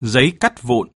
giấy cắt vụn.